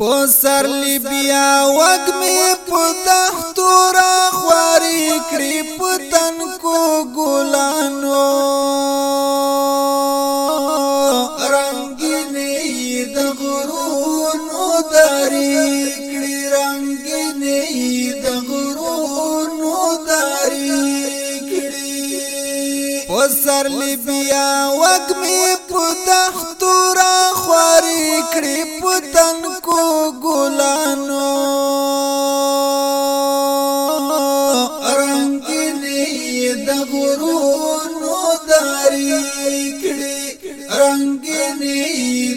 په سر لبیا وګ می په دښتو را خواري کړی په تن کو ګلانو رنگینه د غرونو داري کړی رنگینه د غرونو داري کړی په سر لبیا وګ می په دښتو خواري کړې پتن کو ګلانو رنگینې د غرونو داري کړې رنگینې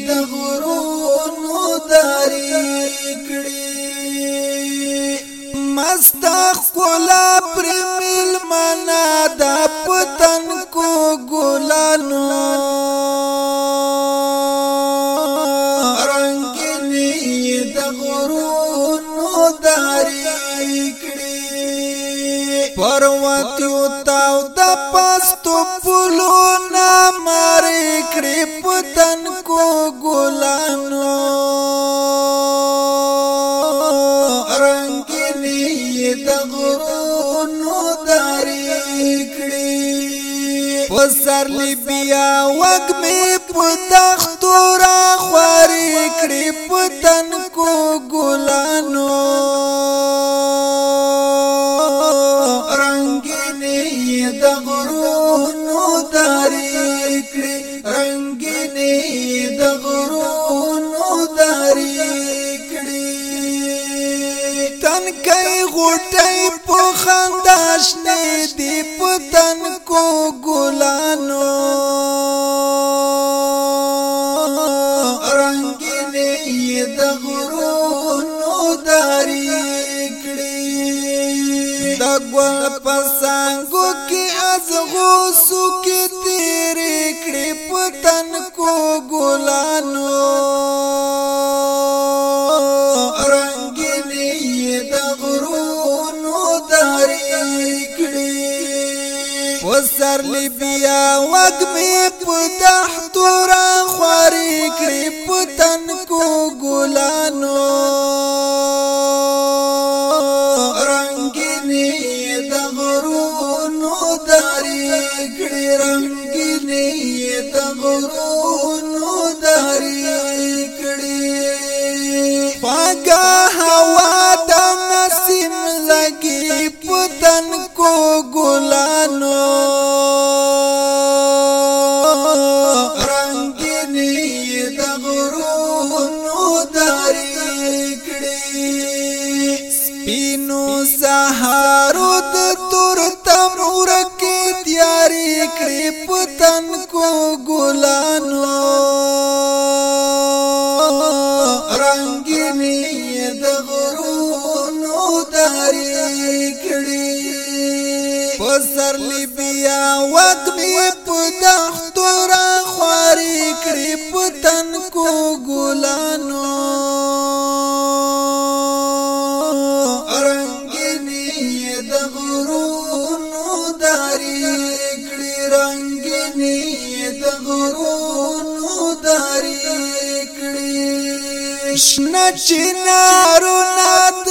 د غرونو داري کړې مستخ کولا پر مل منا دا وروتیو تاو د پستو پلو نامر کړي پتن کو ګلانو رنگینی د غرونو داری کړي پسر لبیا وګ می پتختو را خواري کړي پتن کو ګلانو کوي غوټي په خنداش نه دی پتن کو ګلانو رنگین یې د غرونو داري کړي د ګل پسنګو کې از غو پسر لی بیا وگمی پتح تورا خواری کری پتن کو گلانو رنگینی دغرونو داری کری رنگینی دغرونو داری کری خواگا هوا دم نسیم لگی پتن کو گلانو ناری کړي پسر لی بیا وګمی په دختورا خواري کړي پتن کو ګلانو شنه چنارو نات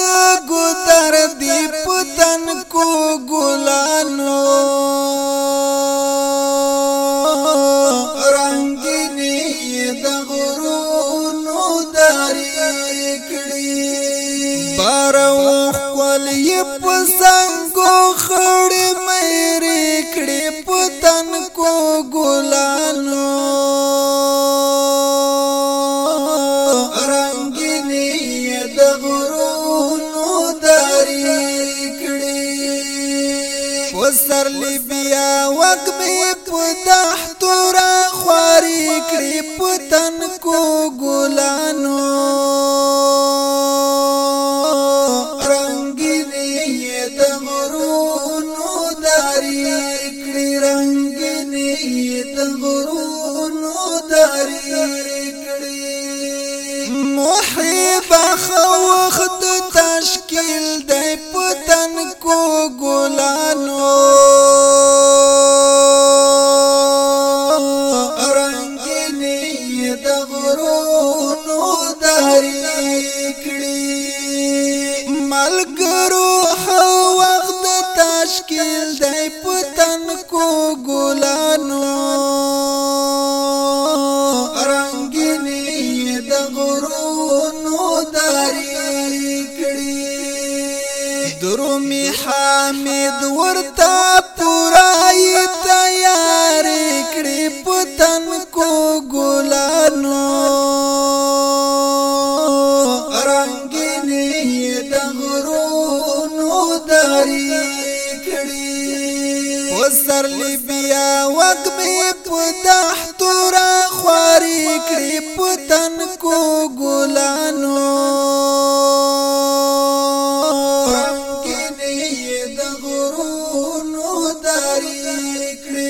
ګدر دی پتن کو ګلانو وسرلی بیا وګمې پدح تورا خواري کړې پتن کو ګلانو رنگینې د غرونو داري کړې رنگینې د غرونو داري کړې محب خو وخت تل دی پتن کو ګلانو رنگینې د غرونو دهرې کړې ملګرو ښه وخت تشکیل دی پتن کو ګلانو درومي حامد ورتا پورای تیار کړی پتن کو ګلانو رنگینې د غرونو داری کړی وسرلی بیا وګمې پتح تورا خواري کړی پتن کو ګلانو کورونو داری کړی